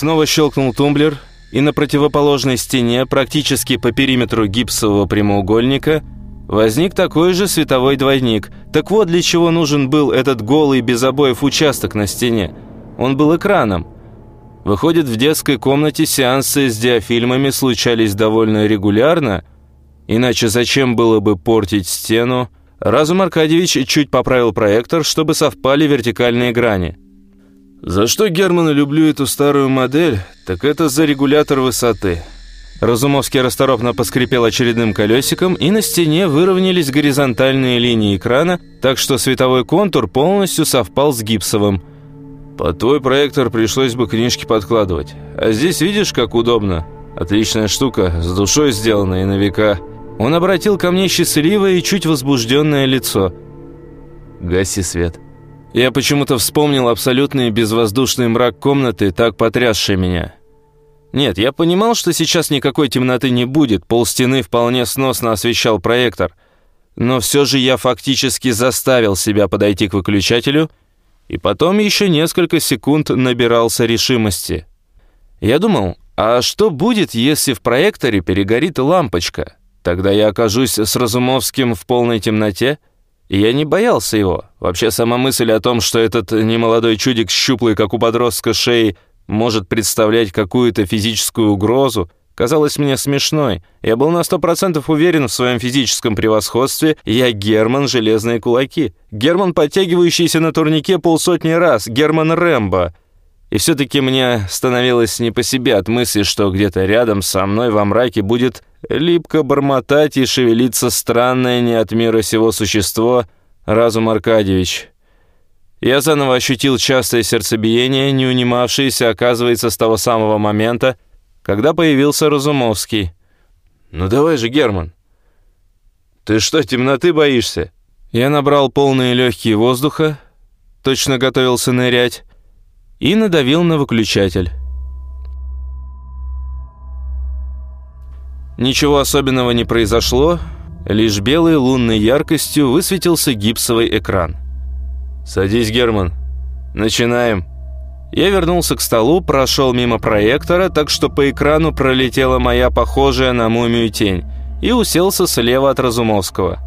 Снова щелкнул тумблер, и на противоположной стене, практически по периметру гипсового прямоугольника, возник такой же световой двойник. Так вот, для чего нужен был этот голый без обоев участок на стене. Он был экраном. Выходит, в детской комнате сеансы с диафильмами случались довольно регулярно, иначе зачем было бы портить стену? Разум Аркадьевич чуть поправил проектор, чтобы совпали вертикальные грани. За что Германа люблю эту старую модель, так это за регулятор высоты. Разумовский расторопно поскрипел очередным колесиком, и на стене выровнялись горизонтальные линии экрана, так что световой контур полностью совпал с гипсовым. Под твой проектор пришлось бы книжки подкладывать. А здесь видишь, как удобно? Отличная штука, с душой сделана и на века. Он обратил ко мне счастливое и чуть возбужденное лицо. «Гаси свет». Я почему-то вспомнил абсолютный безвоздушный мрак комнаты, так потрясший меня. Нет, я понимал, что сейчас никакой темноты не будет, полстены вполне сносно освещал проектор, но все же я фактически заставил себя подойти к выключателю и потом еще несколько секунд набирался решимости. Я думал, а что будет, если в проекторе перегорит лампочка? Тогда я окажусь с Разумовским в полной темноте – я не боялся его. Вообще, сама мысль о том, что этот немолодой чудик, щуплый, как у подростка шеи, может представлять какую-то физическую угрозу, казалась мне смешной. Я был на сто процентов уверен в своем физическом превосходстве. Я Герман Железные Кулаки. Герман, подтягивающийся на турнике полсотни раз. Герман Рэмбо. И все-таки мне становилось не по себе от мысли, что где-то рядом со мной во мраке будет липко бормотать и шевелиться странное не от мира сего существо Разум Аркадьевич. Я заново ощутил частое сердцебиение, не унимавшееся, оказывается, с того самого момента, когда появился Разумовский. «Ну давай же, Герман!» «Ты что, темноты боишься?» Я набрал полные легкие воздуха, точно готовился нырять, и надавил на выключатель. Ничего особенного не произошло, лишь белой лунной яркостью высветился гипсовый экран. «Садись, Герман. Начинаем». Я вернулся к столу, прошел мимо проектора, так что по экрану пролетела моя похожая на мумию тень, и уселся слева от Разумовского.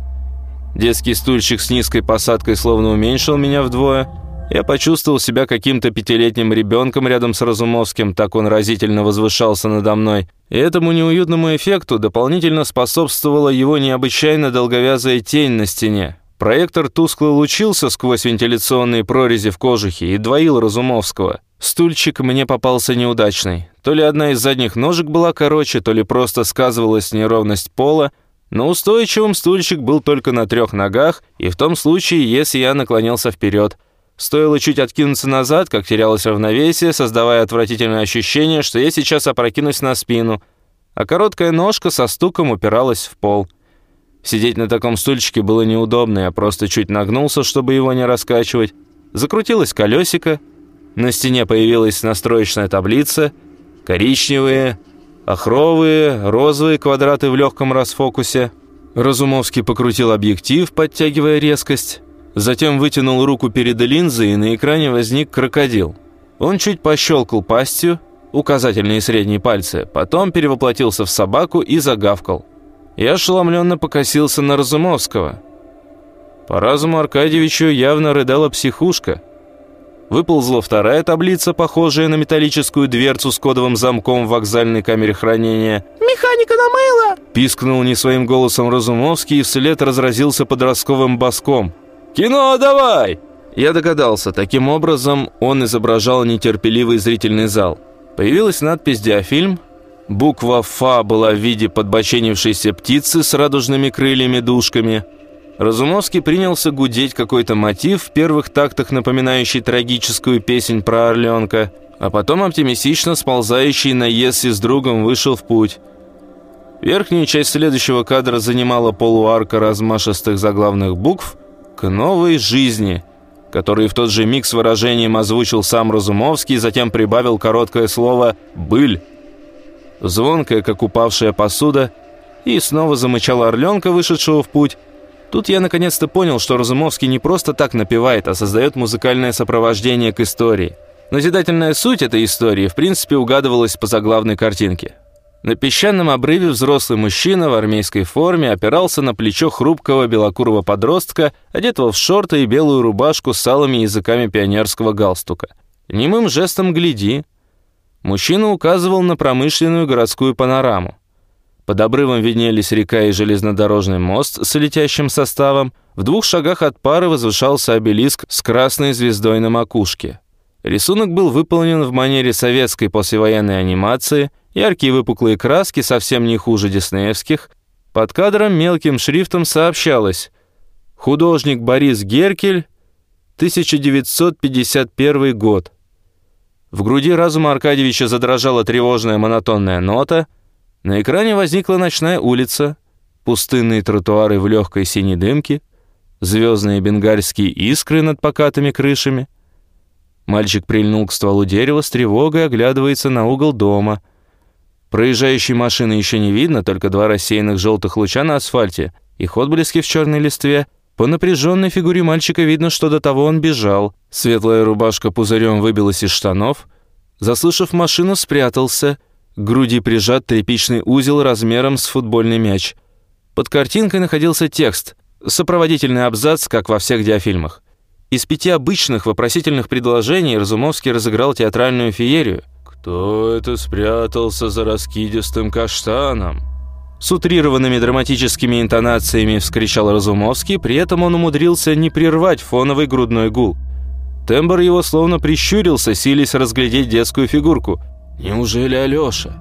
Детский стульчик с низкой посадкой словно уменьшил меня вдвое – я почувствовал себя каким-то пятилетним ребенком рядом с Разумовским, так он разительно возвышался надо мной. И этому неуютному эффекту дополнительно способствовала его необычайно долговязая тень на стене. Проектор тускло лучился сквозь вентиляционные прорези в кожухе и двоил Разумовского. Стульчик мне попался неудачный. То ли одна из задних ножек была короче, то ли просто сказывалась неровность пола, но устойчивым стульчик был только на трех ногах, и в том случае, если я наклонился вперед – Стоило чуть откинуться назад, как терялось равновесие, создавая отвратительное ощущение, что я сейчас опрокинусь на спину, а короткая ножка со стуком упиралась в пол. Сидеть на таком стульчике было неудобно, я просто чуть нагнулся, чтобы его не раскачивать. Закрутилось колесико, на стене появилась настроечная таблица, коричневые, охровые, розовые квадраты в легком расфокусе. Разумовский покрутил объектив, подтягивая резкость. Затем вытянул руку перед линзой, и на экране возник крокодил. Он чуть пощелкал пастью, указательные и средние пальцы, потом перевоплотился в собаку и загавкал. Я ошеломленно покосился на Разумовского. По разуму Аркадьевичу явно рыдала психушка. Выползла вторая таблица, похожая на металлическую дверцу с кодовым замком в вокзальной камере хранения. «Механика намыла!» Пискнул не своим голосом Разумовский и вслед разразился подростковым боском. «Кино давай!» Я догадался, таким образом он изображал нетерпеливый зрительный зал. Появилась надпись «Диафильм», буква «Фа» была в виде подбоченившейся птицы с радужными крыльями-душками. Разумовский принялся гудеть какой-то мотив в первых тактах, напоминающий трагическую песнь про Орленка, а потом оптимистично сползающий на «Если с другом вышел в путь». Верхнюю часть следующего кадра занимала полуарка размашистых заглавных букв – новой жизни, который в тот же миг с выражением озвучил сам Разумовский, затем прибавил короткое слово «быль». Звонкая, как упавшая посуда, и снова замычал орленка, вышедшего в путь. Тут я наконец-то понял, что Разумовский не просто так напевает, а создает музыкальное сопровождение к истории. Назидательная суть этой истории, в принципе, угадывалась по заглавной картинке. На песчаном обрыве взрослый мужчина в армейской форме опирался на плечо хрупкого белокурого подростка, одетого в шорты и белую рубашку с алыми языками пионерского галстука. Немым жестом «гляди». Мужчина указывал на промышленную городскую панораму. Под обрывом виднелись река и железнодорожный мост с летящим составом. В двух шагах от пары возвышался обелиск с красной звездой на макушке. Рисунок был выполнен в манере советской послевоенной анимации – Яркие выпуклые краски, совсем не хуже диснеевских. Под кадром мелким шрифтом сообщалось «Художник Борис Геркель, 1951 год». В груди разума Аркадьевича задрожала тревожная монотонная нота. На экране возникла ночная улица, пустынные тротуары в легкой синей дымке, звездные бенгальские искры над покатыми крышами. Мальчик прильнул к стволу дерева с тревогой, оглядывается на угол дома — Проезжающей машины еще не видно, только два рассеянных желтых луча на асфальте, их отблески в черной листве. По напряженной фигуре мальчика видно, что до того он бежал. Светлая рубашка пузырем выбилась из штанов. Заслышав машину, спрятался. К груди прижат тряпичный узел размером с футбольный мяч. Под картинкой находился текст, сопроводительный абзац, как во всех диафильмах. Из пяти обычных вопросительных предложений Разумовский разыграл театральную феерию – «Кто это спрятался за раскидистым каштаном?» С утрированными драматическими интонациями вскричал Разумовский, при этом он умудрился не прервать фоновый грудной гул. Тембр его словно прищурился, силясь разглядеть детскую фигурку. «Неужели Алёша?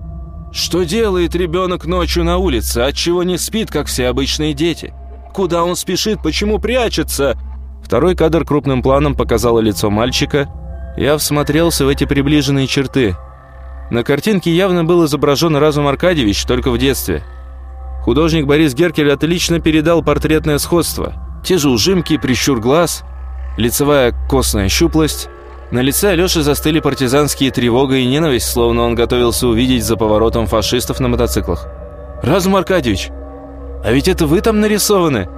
Что делает ребенок ночью на улице? Отчего не спит, как все обычные дети? Куда он спешит? Почему прячется?» Второй кадр крупным планом показало лицо мальчика. Я всмотрелся в эти приближенные черты – на картинке явно был изображен Разум Аркадьевич только в детстве. Художник Борис Геркель отлично передал портретное сходство. Те же ужимки, прищур глаз, лицевая костная щуплость. На лице Алёши застыли партизанские тревога и ненависть, словно он готовился увидеть за поворотом фашистов на мотоциклах. «Разум Аркадьевич, а ведь это вы там нарисованы?»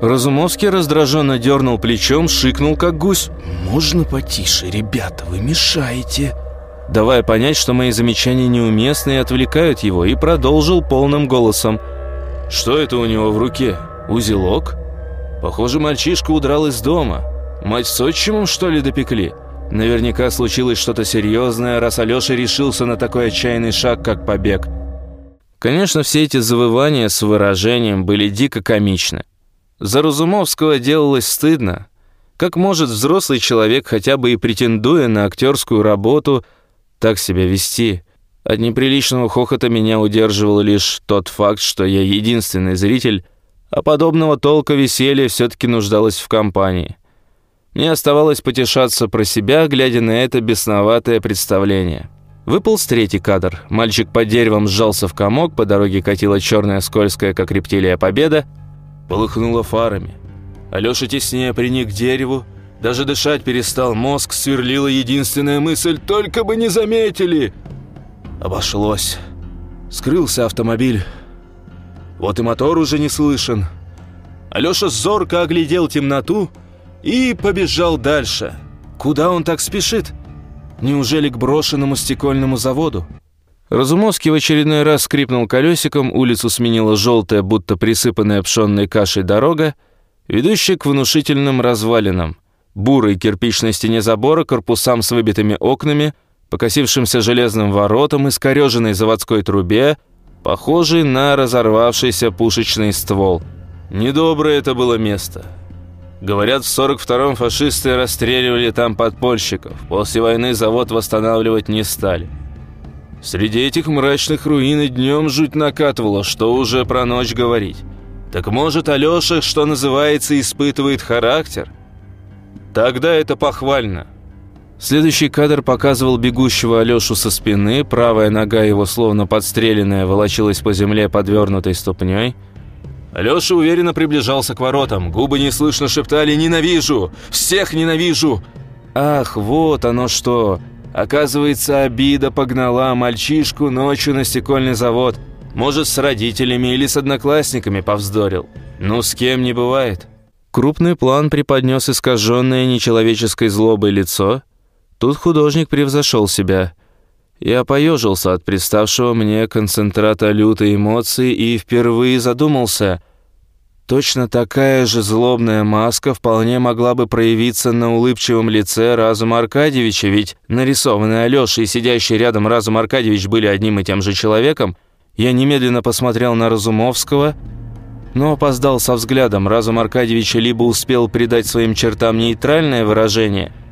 Разумовский раздраженно дернул плечом, шикнул, как гусь. «Можно потише, ребята, вы мешаете!» Давая понять, что мои замечания неуместны и отвлекают его, и продолжил полным голосом. «Что это у него в руке? Узелок? Похоже, мальчишка удрал из дома. Мать с отчимом, что ли, допекли? Наверняка случилось что-то серьезное, раз Алеша решился на такой отчаянный шаг, как побег». Конечно, все эти завывания с выражением были дико комичны. За Разумовского делалось стыдно. Как может взрослый человек, хотя бы и претендуя на актерскую работу, так себя вести. От неприличного хохота меня удерживал лишь тот факт, что я единственный зритель, а подобного толка веселья все-таки нуждалась в компании. Мне оставалось потешаться про себя, глядя на это бесноватое представление. Выпал с третий кадр. Мальчик под деревом сжался в комок, по дороге катила черная скользкая, как рептилия, победа. Полыхнула фарами. Алёша теснее приник к дереву, даже дышать перестал, мозг сверлила единственная мысль «Только бы не заметили!» Обошлось. Скрылся автомобиль. Вот и мотор уже не слышен. Алёша зорко оглядел темноту и побежал дальше. Куда он так спешит? Неужели к брошенному стекольному заводу? Разумовский в очередной раз скрипнул колесиком, улицу сменила желтая, будто присыпанная пшенной кашей дорога, ведущая к внушительным развалинам – бурой кирпичной стене забора, корпусам с выбитыми окнами, покосившимся железным воротам, искореженной заводской трубе, похожей на разорвавшийся пушечный ствол. Недоброе это было место. Говорят, в 42-м фашисты расстреливали там подпольщиков. После войны завод восстанавливать не стали. Среди этих мрачных руин и днем жуть накатывала, что уже про ночь говорить. Так может, Алеша, что называется, испытывает характер? Тогда это похвально. Следующий кадр показывал бегущего Алешу со спины, правая нога его, словно подстреленная, волочилась по земле подвернутой ступней. Алеша уверенно приближался к воротам, губы неслышно шептали «Ненавижу! Всех ненавижу!» Ах, вот оно что! Оказывается, обида погнала мальчишку ночью на стекольный завод. Может, с родителями или с одноклассниками повздорил. Ну, с кем не бывает. Крупный план преподнес искаженное нечеловеческой злобой лицо, Тут художник превзошел себя. Я поежился от представшего мне концентрата лютой эмоции и впервые задумался. Точно такая же злобная маска вполне могла бы проявиться на улыбчивом лице Разума Аркадьевича, ведь нарисованный Алёша и сидящий рядом Разум Аркадьевич были одним и тем же человеком. Я немедленно посмотрел на Разумовского, но опоздал со взглядом. Разум Аркадьевича либо успел придать своим чертам нейтральное выражение –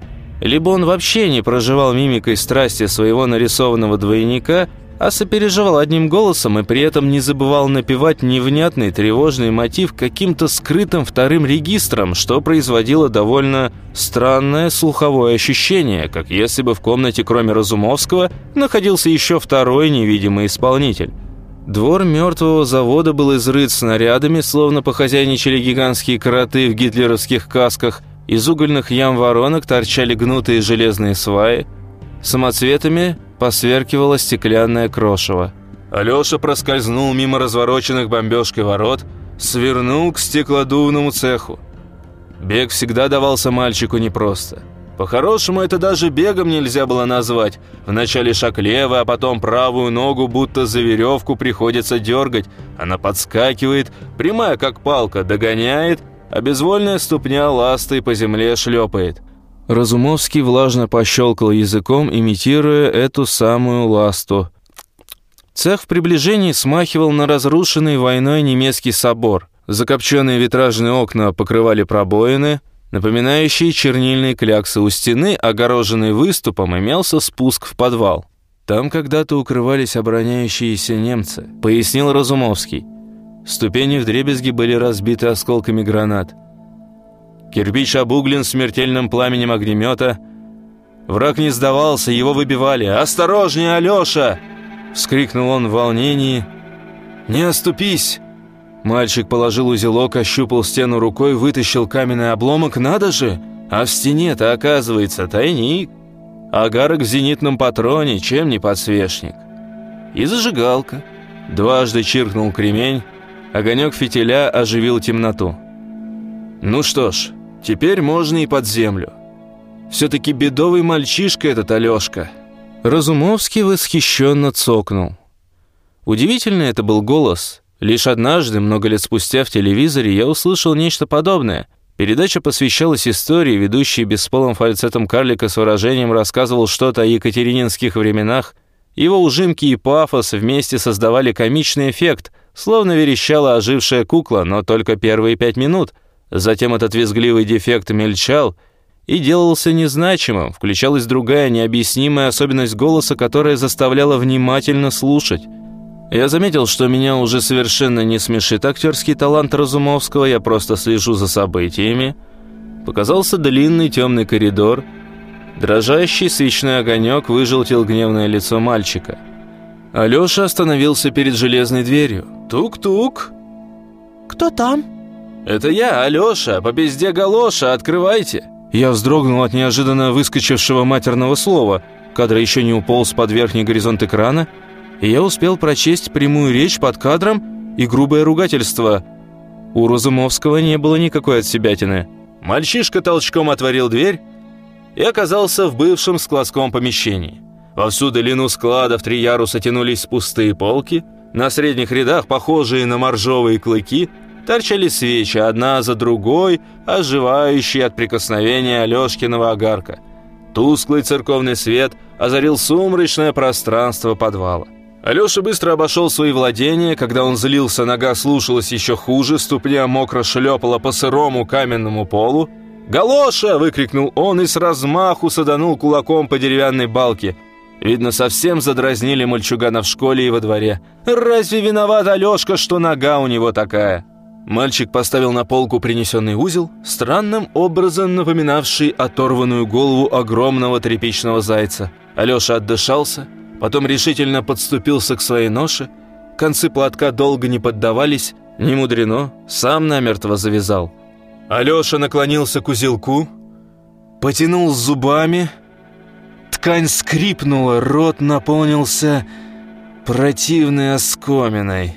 либо он вообще не проживал мимикой страсти своего нарисованного двойника, а сопереживал одним голосом и при этом не забывал напевать невнятный тревожный мотив каким-то скрытым вторым регистром, что производило довольно странное слуховое ощущение, как если бы в комнате кроме Разумовского находился еще второй невидимый исполнитель. Двор мертвого завода был изрыт снарядами, словно похозяйничали гигантские кроты в гитлеровских касках – из угольных ям воронок торчали гнутые железные сваи. Самоцветами посверкивало стеклянное крошево. Алёша проскользнул мимо развороченных бомбёжкой ворот, свернул к стеклодувному цеху. Бег всегда давался мальчику непросто. По-хорошему, это даже бегом нельзя было назвать. Вначале шаг левый, а потом правую ногу будто за веревку приходится дергать. Она подскакивает, прямая как палка, догоняет – а безвольная ступня ластой по земле шлепает. Разумовский влажно пощелкал языком, имитируя эту самую ласту. Цех в приближении смахивал на разрушенный войной немецкий собор. Закопченные витражные окна покрывали пробоины, напоминающие чернильные кляксы у стены, огороженный выступом, имелся спуск в подвал. «Там когда-то укрывались обороняющиеся немцы», — пояснил Разумовский. Ступени вдребезги были разбиты осколками гранат. Кирпич обуглен смертельным пламенем огнемета. Враг не сдавался, его выбивали. «Осторожнее, Алеша!» — вскрикнул он в волнении. «Не оступись!» Мальчик положил узелок, ощупал стену рукой, вытащил каменный обломок. «Надо же! А в стене-то, оказывается, тайник. Агарок в зенитном патроне, чем не подсвечник. И зажигалка. Дважды чиркнул кремень, Огонек фитиля оживил темноту. «Ну что ж, теперь можно и под землю. Все-таки бедовый мальчишка этот Алешка». Разумовский восхищенно цокнул. Удивительный это был голос. Лишь однажды, много лет спустя в телевизоре, я услышал нечто подобное. Передача посвящалась истории, ведущий бесполым фальцетом карлика с выражением рассказывал что-то о екатерининских временах. Его ужимки и пафос вместе создавали комичный эффект – Словно верещала ожившая кукла, но только первые пять минут. Затем этот визгливый дефект мельчал и делался незначимым. Включалась другая необъяснимая особенность голоса, которая заставляла внимательно слушать. Я заметил, что меня уже совершенно не смешит актерский талант Разумовского, я просто слежу за событиями. Показался длинный темный коридор. Дрожащий свечной огонек выжелтил гневное лицо мальчика. Алёша остановился перед железной дверью. «Тук-тук!» «Кто там?» «Это я, Алёша, по пизде галоша, открывайте!» Я вздрогнул от неожиданно выскочившего матерного слова. Кадр еще не уполз под верхний горизонт экрана, и я успел прочесть прямую речь под кадром и грубое ругательство. У Розумовского не было никакой отсебятины. Мальчишка толчком отворил дверь и оказался в бывшем складском помещении. Во всю длину склада в три яруса тянулись пустые полки. На средних рядах, похожие на моржовые клыки, торчали свечи, одна за другой, оживающие от прикосновения Алешкиного огарка. Тусклый церковный свет озарил сумрачное пространство подвала. Алеша быстро обошел свои владения, когда он злился, нога слушалась еще хуже, ступня мокро шлепала по сырому каменному полу. «Галоша!» — выкрикнул он и с размаху саданул кулаком по деревянной балке. Видно, совсем задразнили мальчугана в школе и во дворе. «Разве виноват Алешка, что нога у него такая?» Мальчик поставил на полку принесенный узел, странным образом напоминавший оторванную голову огромного тряпичного зайца. Алеша отдышался, потом решительно подступился к своей ноше. Концы платка долго не поддавались, не мудрено, сам намертво завязал. Алеша наклонился к узелку, потянул зубами, Ткань скрипнула, рот наполнился противной оскоминой.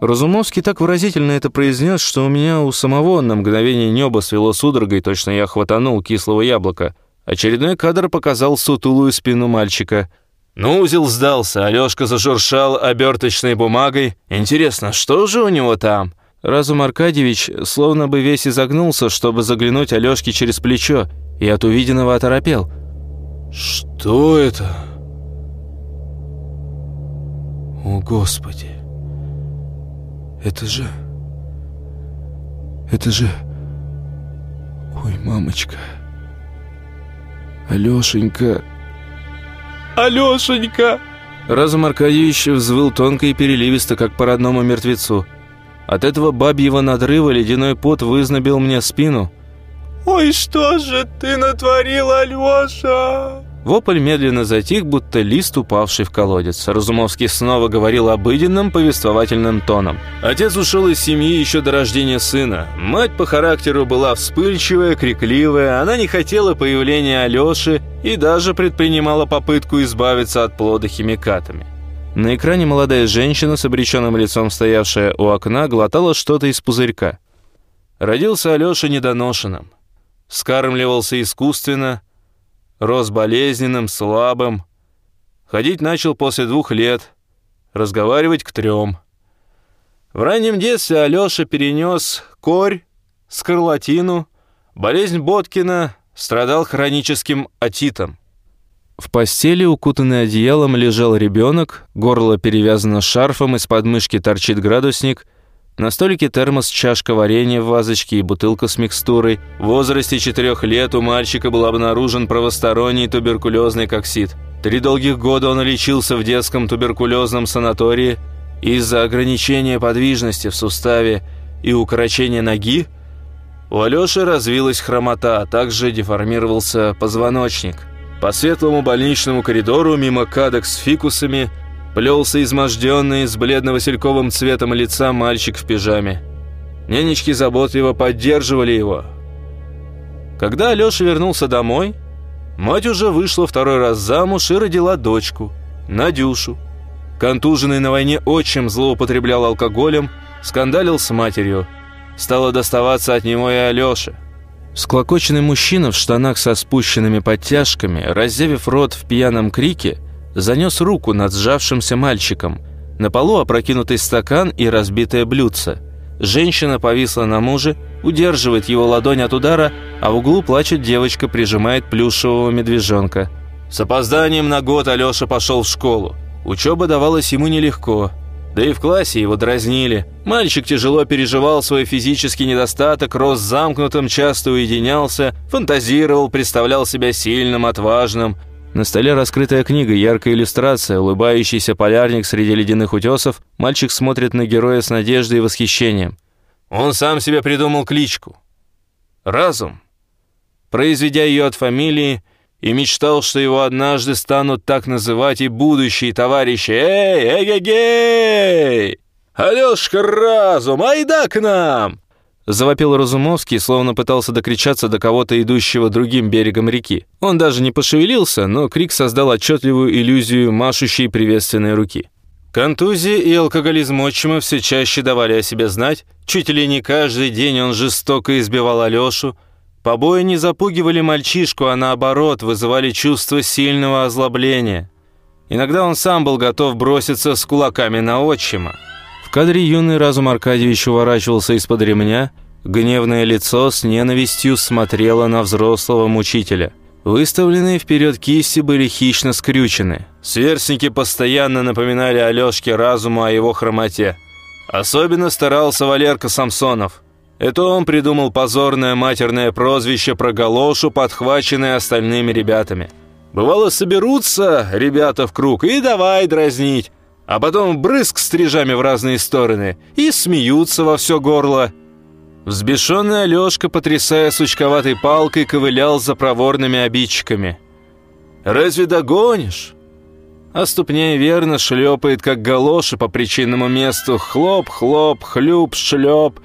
Разумовский так выразительно это произнес, что у меня у самого на мгновение небо свело судорогой, точно я хватанул кислого яблока. Очередной кадр показал сутулую спину мальчика. Ну, узел сдался, Алёшка зашуршал оберточной бумагой. Интересно, что же у него там? Разум Аркадьевич словно бы весь изогнулся, чтобы заглянуть Алёшке через плечо, и от увиденного оторопел. «Что это?» «О, Господи! Это же... Это же... Ой, мамочка! Алешенька...» «Алешенька!» Разум Аркадьевич взвыл тонко и переливисто, как по родному мертвецу. От этого бабьего надрыва ледяной пот вызнобил мне спину. «Ой, что же ты натворил, Алеша?» Вопль медленно затих, будто лист, упавший в колодец. Разумовский снова говорил обыденным повествовательным тоном. Отец ушел из семьи еще до рождения сына. Мать по характеру была вспыльчивая, крикливая. Она не хотела появления Алеши и даже предпринимала попытку избавиться от плода химикатами. На экране молодая женщина с обреченным лицом, стоявшая у окна, глотала что-то из пузырька. Родился Алеша недоношенным. Скармливался искусственно – Рос болезненным, слабым. Ходить начал после двух лет, разговаривать к трем. В раннем детстве Алёша перенес корь, скарлатину, болезнь Боткина, страдал хроническим отитом. В постели, укутанный одеялом, лежал ребенок, горло перевязано шарфом, из подмышки торчит градусник, на столике термос, чашка варенья в вазочке и бутылка с микстурой. В возрасте четырех лет у мальчика был обнаружен правосторонний туберкулезный коксид. Три долгих года он лечился в детском туберкулезном санатории. Из-за ограничения подвижности в суставе и укорочения ноги у Алёши развилась хромота, а также деформировался позвоночник. По светлому больничному коридору мимо кадок с фикусами – Плелся изможденный, с бледно-васильковым цветом лица мальчик в пижаме. Нянечки заботливо поддерживали его. Когда Алёша вернулся домой, мать уже вышла второй раз замуж и родила дочку, Надюшу. Контуженный на войне отчим злоупотреблял алкоголем, скандалил с матерью. Стало доставаться от него и Алёше. Склокоченный мужчина в штанах со спущенными подтяжками, раззевив рот в пьяном крике, занес руку над сжавшимся мальчиком. На полу опрокинутый стакан и разбитое блюдце. Женщина повисла на муже, удерживает его ладонь от удара, а в углу плачет девочка, прижимает плюшевого медвежонка. С опозданием на год Алеша пошел в школу. Учеба давалась ему нелегко. Да и в классе его дразнили. Мальчик тяжело переживал свой физический недостаток, рос замкнутым, часто уединялся, фантазировал, представлял себя сильным, отважным – на столе раскрытая книга, яркая иллюстрация, улыбающийся полярник среди ледяных утесов. Мальчик смотрит на героя с надеждой и восхищением. Он сам себе придумал кличку. Разум. Произведя ее от фамилии, и мечтал, что его однажды станут так называть и будущие товарищи. «Эй, эгегей! Алешка Разум, айда к нам!» Завопил Разумовский, словно пытался докричаться до кого-то, идущего другим берегом реки. Он даже не пошевелился, но крик создал отчетливую иллюзию машущей приветственной руки. Контузии и алкоголизм отчима все чаще давали о себе знать. Чуть ли не каждый день он жестоко избивал Алешу. Побои не запугивали мальчишку, а наоборот вызывали чувство сильного озлобления. Иногда он сам был готов броситься с кулаками на отчима кадре юный разум Аркадьевич уворачивался из-под ремня, гневное лицо с ненавистью смотрело на взрослого мучителя. Выставленные вперед кисти были хищно скрючены. Сверстники постоянно напоминали Алёшке разуму о его хромоте. Особенно старался Валерка Самсонов. Это он придумал позорное матерное прозвище про галошу, подхваченное остальными ребятами. Бывало, соберутся ребята в круг и давай дразнить а потом брызг стрижами в разные стороны и смеются во все горло. Взбешенный Алешка, потрясая сучковатой палкой, ковылял за проворными обидчиками. «Разве догонишь?» А ступня верно шлепает, как галоши по причинному месту. Хлоп, хлоп, хлюп, шлеп.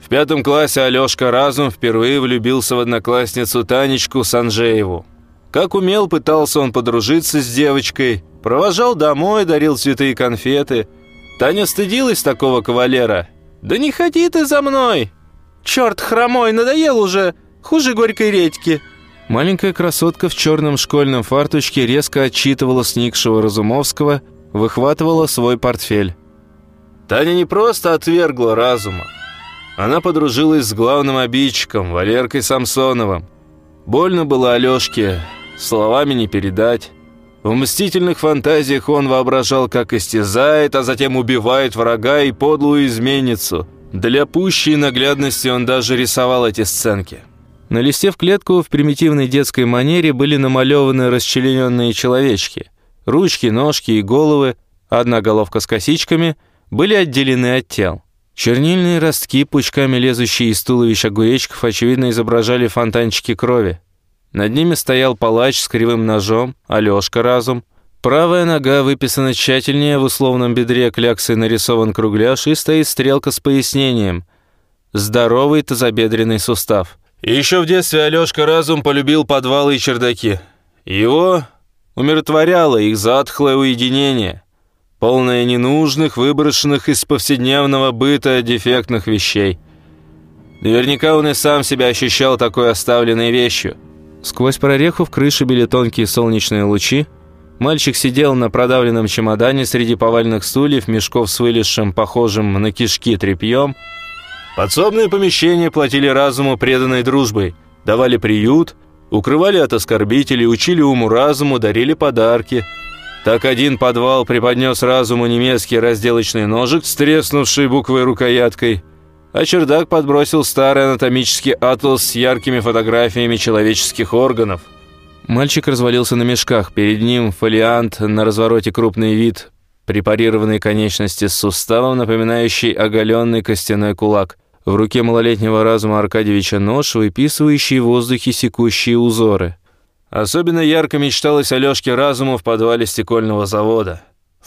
В пятом классе Алешка разум впервые влюбился в одноклассницу Танечку Санжееву. Как умел, пытался он подружиться с девочкой – Провожал домой, дарил цветы и конфеты. Таня стыдилась такого кавалера. «Да не ходи ты за мной! Черт хромой, надоел уже! Хуже горькой редьки!» Маленькая красотка в черном школьном фартучке резко отчитывала сникшего Разумовского, выхватывала свой портфель. Таня не просто отвергла разума. Она подружилась с главным обидчиком, Валеркой Самсоновым. Больно было Алешке, словами не передать. В мстительных фантазиях он воображал, как истязает, а затем убивает врага и подлую изменницу. Для пущей наглядности он даже рисовал эти сценки. На листе в клетку в примитивной детской манере были намалеваны расчлененные человечки. Ручки, ножки и головы, одна головка с косичками, были отделены от тел. Чернильные ростки, пучками лезущие из туловищ огуречков, очевидно изображали фонтанчики крови. Над ними стоял палач с кривым ножом, Алёшка разум. Правая нога выписана тщательнее, в условном бедре кляксой нарисован кругляш и стоит стрелка с пояснением. Здоровый тазобедренный сустав. Еще в детстве Алёшка разум полюбил подвалы и чердаки. Его умиротворяло их затхлое уединение, полное ненужных, выброшенных из повседневного быта дефектных вещей. Наверняка он и сам себя ощущал такой оставленной вещью – Сквозь прореху в крыше били тонкие солнечные лучи. Мальчик сидел на продавленном чемодане среди поваленных стульев, мешков с вылезшим, похожим на кишки тряпьем. Подсобные помещения платили разуму преданной дружбой, давали приют, укрывали от оскорбителей, учили уму-разуму, дарили подарки. Так один подвал преподнес разуму немецкий разделочный ножик с треснувшей буквой рукояткой – а чердак подбросил старый анатомический атлас с яркими фотографиями человеческих органов. Мальчик развалился на мешках, перед ним фолиант, на развороте крупный вид, препарированной конечности с суставом, напоминающий оголенный костяной кулак. В руке малолетнего разума Аркадьевича нож, выписывающий в воздухе секущие узоры. Особенно ярко мечталось Алёшке разуму в подвале стекольного завода.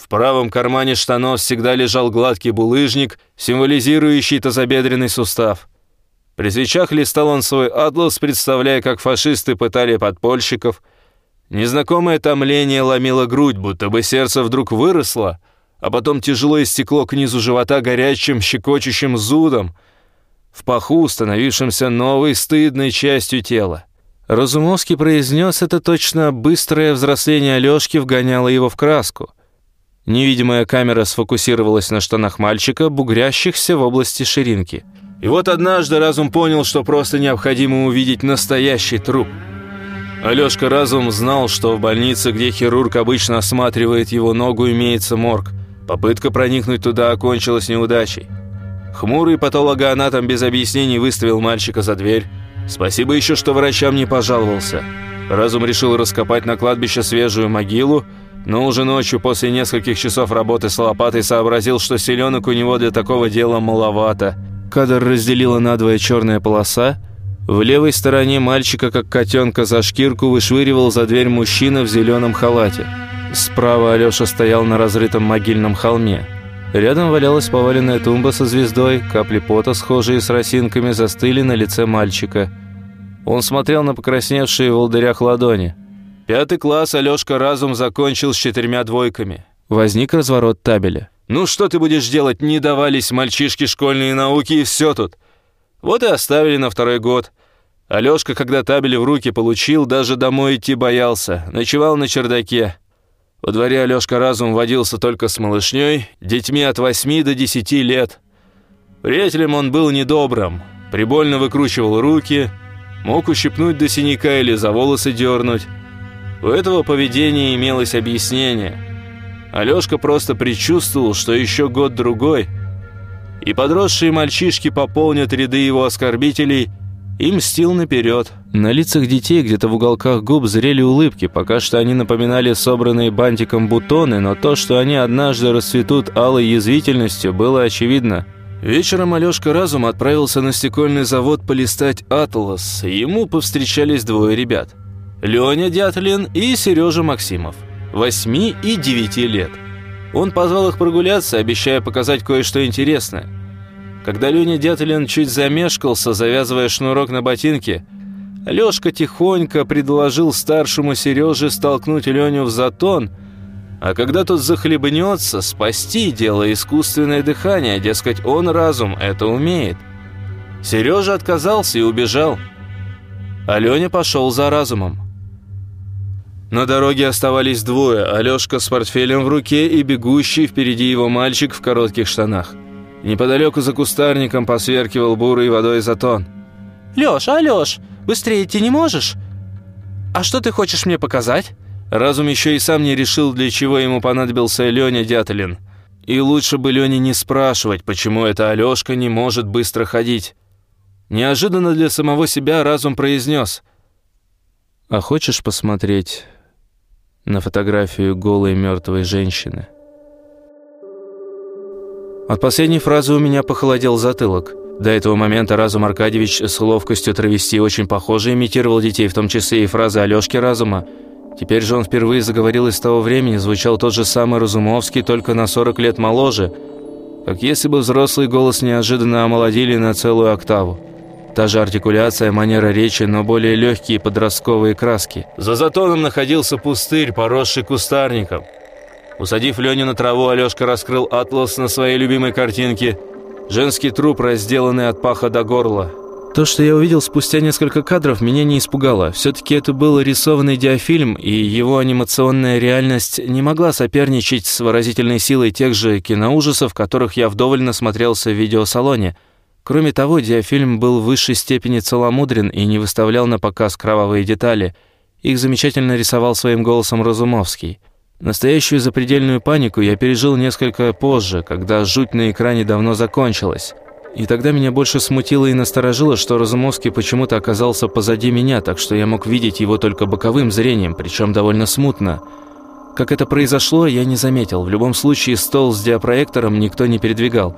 В правом кармане штанов всегда лежал гладкий булыжник, символизирующий тазобедренный сустав. При свечах листал он свой атлас, представляя, как фашисты пытали подпольщиков. Незнакомое томление ломило грудь, будто бы сердце вдруг выросло, а потом тяжело истекло к низу живота горячим, щекочущим зудом, в паху, становившимся новой, стыдной частью тела. Разумовский произнес это точно быстрое взросление Алёшки вгоняло его в краску. Невидимая камера сфокусировалась на штанах мальчика, бугрящихся в области ширинки. И вот однажды разум понял, что просто необходимо увидеть настоящий труп. Алёшка разум знал, что в больнице, где хирург обычно осматривает его ногу, имеется морг. Попытка проникнуть туда окончилась неудачей. Хмурый патологоанатом без объяснений выставил мальчика за дверь. Спасибо еще, что врачам не пожаловался. Разум решил раскопать на кладбище свежую могилу, но уже ночью, после нескольких часов работы с лопатой, сообразил, что селенок у него для такого дела маловато. Кадр разделила надвое черная полоса. В левой стороне мальчика, как котенка за шкирку, вышвыривал за дверь мужчина в зеленом халате. Справа Алеша стоял на разрытом могильном холме. Рядом валялась поваленная тумба со звездой, капли пота, схожие с росинками, застыли на лице мальчика. Он смотрел на покрасневшие в волдырях ладони. Пятый класс Алёшка разум закончил с четырьмя двойками. Возник разворот табеля. «Ну что ты будешь делать? Не давались мальчишки школьные науки и все тут». Вот и оставили на второй год. Алёшка, когда табели в руки получил, даже домой идти боялся. Ночевал на чердаке. Во дворе Алёшка разум водился только с малышней, детьми от восьми до десяти лет. Приятелем он был недобрым, прибольно выкручивал руки, мог ущипнуть до синяка или за волосы дернуть. У этого поведения имелось объяснение. Алёшка просто предчувствовал, что еще год-другой, и подросшие мальчишки пополнят ряды его оскорбителей и мстил наперед. На лицах детей где-то в уголках губ зрели улыбки, пока что они напоминали собранные бантиком бутоны, но то, что они однажды расцветут алой язвительностью, было очевидно. Вечером Алёшка Разум отправился на стекольный завод полистать «Атлас», ему повстречались двое ребят – Леня Дятлин и Сережа Максимов, 8 и 9 лет. Он позвал их прогуляться, обещая показать кое-что интересное. Когда Леня Дятлин чуть замешкался, завязывая шнурок на ботинке, Лёшка тихонько предложил старшему Сереже столкнуть Леню в затон, а когда тот захлебнется, спасти, делая искусственное дыхание, дескать, он разум это умеет. Сережа отказался и убежал. а Леня пошел за разумом. На дороге оставались двое, Алешка с портфелем в руке и бегущий впереди его мальчик в коротких штанах. Неподалеку за кустарником посверкивал бурой водой затон. «Лёш, Алёш, быстрее идти не можешь? А что ты хочешь мне показать?» Разум еще и сам не решил, для чего ему понадобился Леня Дятлин. И лучше бы Лене не спрашивать, почему эта Алешка не может быстро ходить. Неожиданно для самого себя разум произнес. «А хочешь посмотреть на фотографию голой мертвой женщины?» От последней фразы у меня похолодел затылок. До этого момента Разум Аркадьевич с ловкостью травести очень похоже имитировал детей, в том числе и фразы Алёшки Разума. Теперь же он впервые заговорил из того времени, звучал тот же самый Разумовский, только на 40 лет моложе, как если бы взрослый голос неожиданно омолодили на целую октаву. Та же артикуляция, манера речи, но более легкие подростковые краски. За затоном находился пустырь, поросший кустарником. Усадив Леню на траву, Алешка раскрыл атлас на своей любимой картинке. Женский труп, разделанный от паха до горла. То, что я увидел спустя несколько кадров, меня не испугало. Все-таки это был рисованный диафильм, и его анимационная реальность не могла соперничать с выразительной силой тех же киноужасов, которых я вдоволь насмотрелся в видеосалоне. Кроме того, диафильм был в высшей степени целомудрен и не выставлял на показ кровавые детали. Их замечательно рисовал своим голосом Разумовский. Настоящую запредельную панику я пережил несколько позже, когда жуть на экране давно закончилась. И тогда меня больше смутило и насторожило, что Разумовский почему-то оказался позади меня, так что я мог видеть его только боковым зрением, причем довольно смутно. Как это произошло, я не заметил. В любом случае, стол с диапроектором никто не передвигал.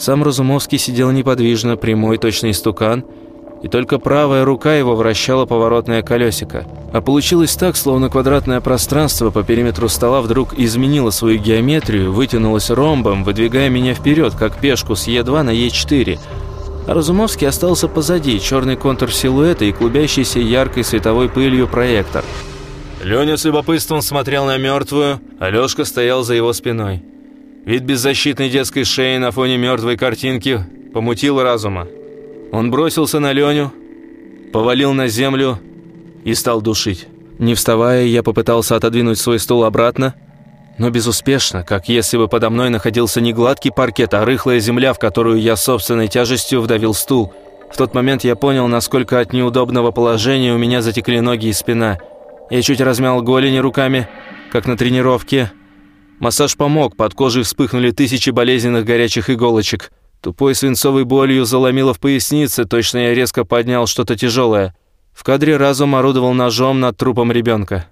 Сам Разумовский сидел неподвижно, прямой, точный стукан – и только правая рука его вращала поворотное колесико. А получилось так, словно квадратное пространство по периметру стола вдруг изменило свою геометрию, вытянулось ромбом, выдвигая меня вперед, как пешку с Е2 на Е4. А Разумовский остался позади, черный контур силуэта и клубящийся яркой световой пылью проектор. Леня с любопытством смотрел на мертвую, а стоял за его спиной. Вид беззащитной детской шеи на фоне мертвой картинки помутил разума. Он бросился на Леню, повалил на землю и стал душить. Не вставая, я попытался отодвинуть свой стул обратно, но безуспешно, как если бы подо мной находился не гладкий паркет, а рыхлая земля, в которую я собственной тяжестью вдавил стул. В тот момент я понял, насколько от неудобного положения у меня затекли ноги и спина. Я чуть размял голени руками, как на тренировке. Массаж помог, под кожей вспыхнули тысячи болезненных горячих иголочек. Тупой свинцовой болью заломило в пояснице, точно я резко поднял что-то тяжелое. В кадре разум орудовал ножом над трупом ребенка.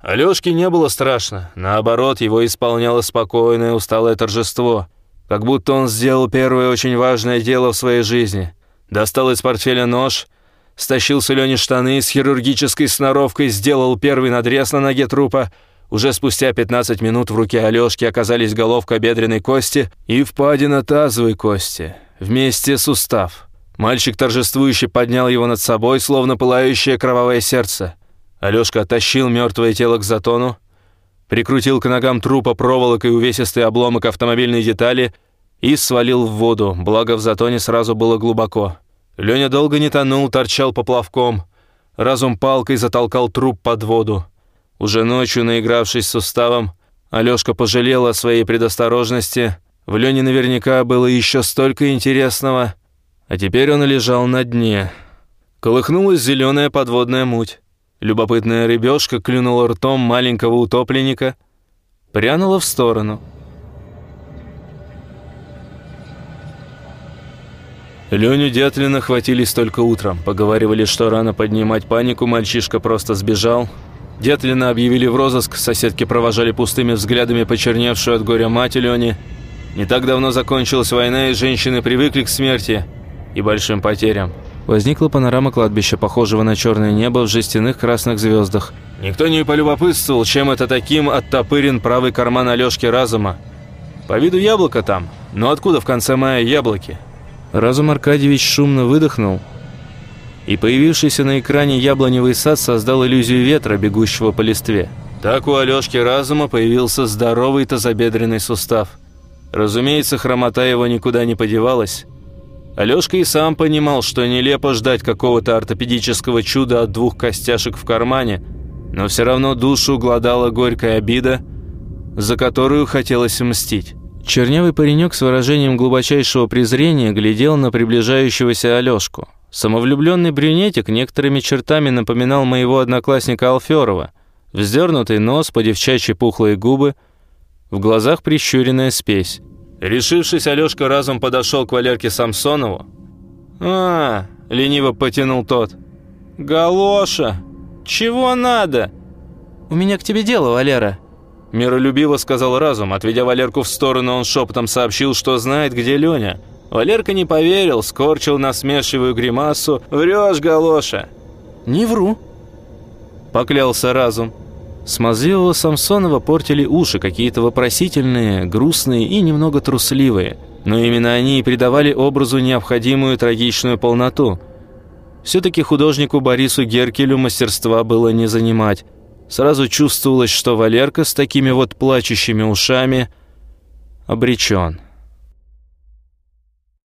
Алёшке не было страшно. Наоборот, его исполняло спокойное, усталое торжество. Как будто он сделал первое очень важное дело в своей жизни. Достал из портфеля нож, стащил с Алёни штаны, с хирургической сноровкой сделал первый надрез на ноге трупа — уже спустя 15 минут в руке Алёшки оказались головка бедренной кости и впадина тазовой кости, вместе сустав. Мальчик торжествующе поднял его над собой, словно пылающее кровавое сердце. Алёшка оттащил мертвое тело к затону, прикрутил к ногам трупа проволокой увесистый обломок автомобильной детали и свалил в воду, благо в затоне сразу было глубоко. Лёня долго не тонул, торчал поплавком. Разум палкой затолкал труп под воду. Уже ночью, наигравшись суставом, Алёшка пожалел о своей предосторожности. В Лёне наверняка было еще столько интересного. А теперь он лежал на дне. Колыхнулась зеленая подводная муть. Любопытная рыбешка клюнула ртом маленького утопленника, прянула в сторону. Леню Дятлина хватились только утром. Поговаривали, что рано поднимать панику, мальчишка просто сбежал, Детлина объявили в розыск, соседки провожали пустыми взглядами почерневшую от горя мать Лене. Не так давно закончилась война, и женщины привыкли к смерти и большим потерям. Возникла панорама кладбища, похожего на черное небо в жестяных красных звездах. Никто не полюбопытствовал, чем это таким оттопырен правый карман Алешки Разума. По виду яблоко там, но откуда в конце мая яблоки? Разум Аркадьевич шумно выдохнул – и появившийся на экране яблоневый сад создал иллюзию ветра, бегущего по листве. Так у Алёшки разума появился здоровый тазобедренный сустав. Разумеется, хромота его никуда не подевалась. Алешка и сам понимал, что нелепо ждать какого-то ортопедического чуда от двух костяшек в кармане, но все равно душу гладала горькая обида, за которую хотелось мстить. Чернявый паренек с выражением глубочайшего презрения глядел на приближающегося Алешку. Самовлюбленный брюнетик некоторыми чертами напоминал моего одноклассника Алферова. Вздернутый нос, подевчачьи пухлые губы, в глазах прищуренная спесь. Решившись, Алешка разом подошел к Валерке Самсонову. «А, — лениво потянул тот. «Галоша, чего надо?» «У меня к тебе дело, Валера», Миролюбиво сказал разум. Отведя Валерку в сторону, он шепотом сообщил, что знает, где Леня. Валерка не поверил, скорчил насмешливую гримасу. «Врешь, галоша!» «Не вру», — поклялся разум. Смазливого Самсонова портили уши, какие-то вопросительные, грустные и немного трусливые. Но именно они и придавали образу необходимую трагичную полноту. Все-таки художнику Борису Геркелю мастерства было не занимать. Сразу чувствовалось, что Валерка с такими вот плачущими ушами обречен.